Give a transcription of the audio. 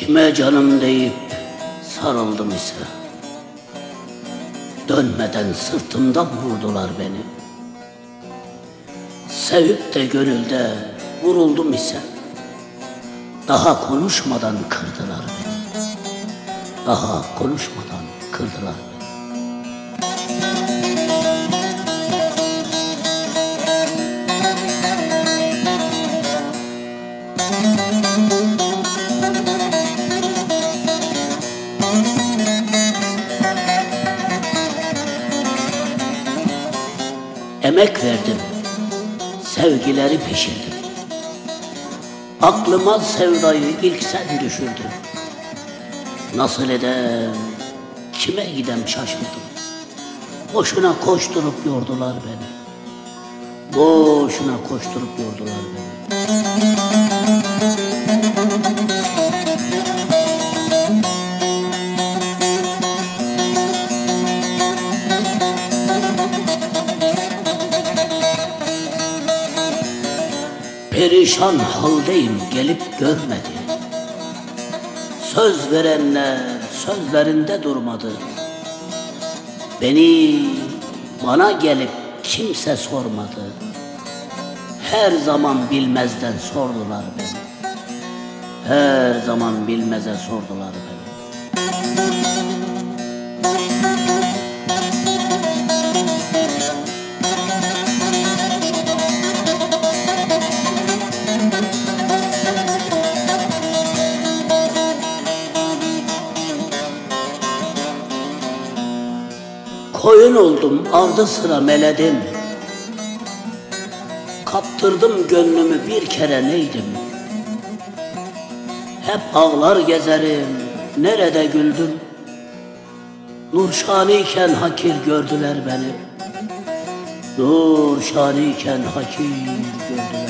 Dönme canım deyip sarıldım ise Dönmeden sırtımdan vurdular beni. Sevip de gönülde vuruldum ise Daha konuşmadan kırdılar beni. Daha konuşmadan kırdılar beni Emek verdim, sevgileri pişirdim. Aklıma sevdayı ilk sen düşürdün. Nasıl edem, kime gidem şaşırdım. Boşuna koşturup yordular beni. Boşuna koşturup yordular beni. Perişan haldeyim gelip görmedi. Söz verenler sözlerinde durmadı. Beni bana gelip kimse sormadı. Her zaman bilmezden sordular beni. Her zaman bilmeze sordular beni. Koyun oldum ardı sıra meledim. Kaptırdım gönlümü bir kere neydim? Hep ağlar gezerim nerede güldüm? Nurşaniyken hakir gördüler beni. Nurşaniyken hakir gördüler